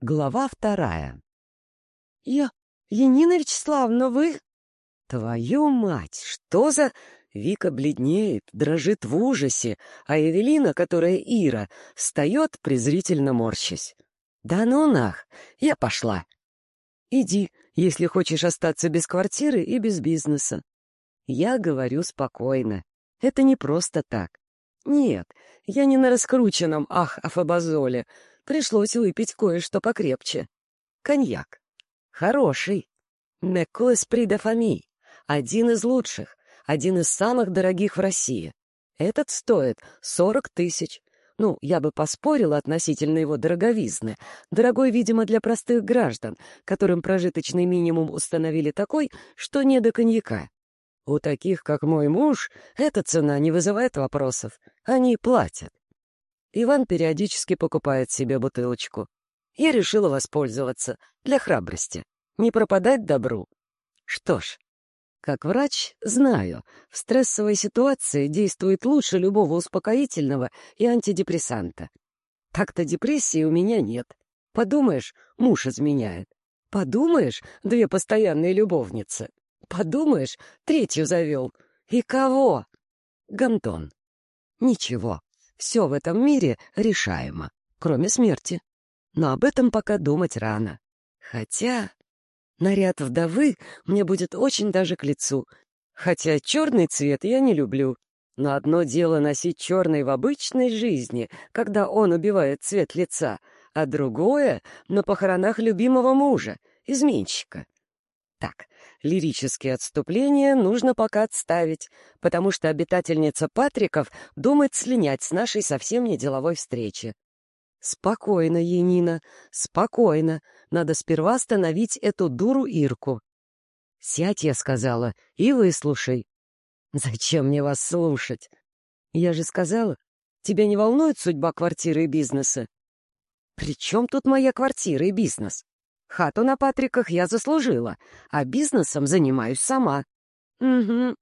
Глава вторая. «Я... Янина Вячеславовна, вы...» «Твою мать! Что за...» Вика бледнеет, дрожит в ужасе, а Эвелина, которая Ира, встает, презрительно морщась. «Да ну нах! Я пошла!» «Иди, если хочешь остаться без квартиры и без бизнеса». Я говорю спокойно. Это не просто так. Нет, я не на раскрученном ах афабазоле, Пришлось выпить кое-что покрепче. Коньяк. Хороший. Мекко Эспри де Фами. Один из лучших. Один из самых дорогих в России. Этот стоит сорок тысяч. Ну, я бы поспорила относительно его дороговизны. Дорогой, видимо, для простых граждан, которым прожиточный минимум установили такой, что не до коньяка. У таких, как мой муж, эта цена не вызывает вопросов. Они платят. Иван периодически покупает себе бутылочку. Я решила воспользоваться, для храбрости, не пропадать добру. Что ж, как врач, знаю, в стрессовой ситуации действует лучше любого успокоительного и антидепрессанта. Так-то депрессии у меня нет. Подумаешь, муж изменяет. Подумаешь, две постоянные любовницы. Подумаешь, третью завел. И кого? Гантон. Ничего. Все в этом мире решаемо, кроме смерти. Но об этом пока думать рано. Хотя наряд вдовы мне будет очень даже к лицу. Хотя черный цвет я не люблю. Но одно дело носить черный в обычной жизни, когда он убивает цвет лица, а другое — на похоронах любимого мужа, изменщика. Так, лирические отступления нужно пока отставить, потому что обитательница Патриков думает слинять с нашей совсем не деловой встречи. Спокойно, Енина, спокойно. Надо сперва остановить эту дуру Ирку. Сядь, я сказала, и выслушай. Зачем мне вас слушать? Я же сказала, тебя не волнует судьба квартиры и бизнеса? При чем тут моя квартира и бизнес? Хату на Патриках я заслужила, а бизнесом занимаюсь сама. Угу.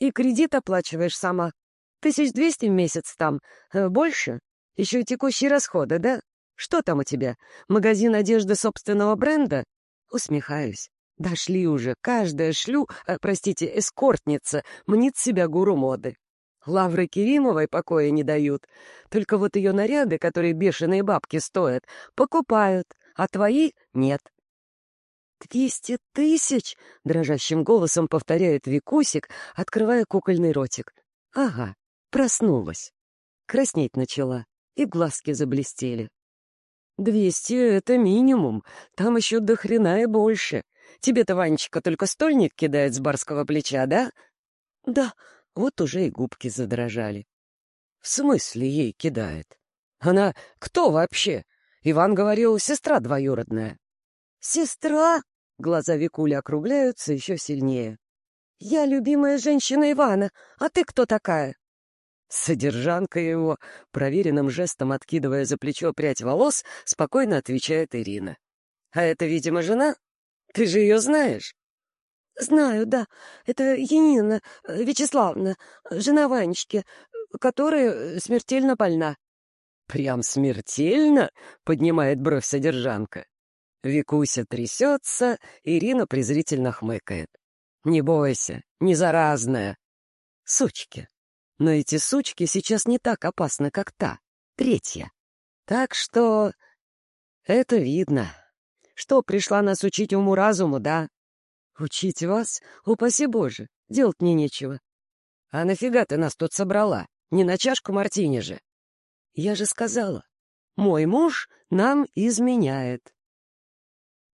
И кредит оплачиваешь сама. Тысяч двести в месяц там. Э, больше? Еще и текущие расходы, да? Что там у тебя? Магазин одежды собственного бренда? Усмехаюсь. Дошли уже. Каждая шлю, э, простите, эскортница, мнит себя гуру моды. Лавры Керимовой покоя не дают. Только вот ее наряды, которые бешеные бабки стоят, покупают, а твои — нет. «Двести тысяч!» — дрожащим голосом повторяет Викусик, открывая кукольный ротик. «Ага, проснулась». Краснеть начала, и глазки заблестели. «Двести — это минимум, там еще до хрена и больше. Тебе-то, Ванечка, только стольник кидает с барского плеча, да?» «Да, вот уже и губки задрожали». «В смысле ей кидает? Она кто вообще? Иван говорил, сестра двоюродная». «Сестра?» — глаза Викули округляются еще сильнее. «Я любимая женщина Ивана, а ты кто такая?» Содержанка его, проверенным жестом откидывая за плечо прядь волос, спокойно отвечает Ирина. «А это, видимо, жена? Ты же ее знаешь?» «Знаю, да. Это Янина Вячеславовна, жена Ванечки, которая смертельно больна». «Прям смертельно?» — поднимает бровь содержанка. Викуся трясется, Ирина презрительно хмыкает. «Не бойся, не заразная». Сучки. Но эти сучки сейчас не так опасны, как та, третья. Так что... Это видно. Что, пришла нас учить уму-разуму, да? Учить вас? Упаси Боже, делать мне нечего. А нафига ты нас тут собрала? Не на чашку мартини же. Я же сказала, мой муж нам изменяет.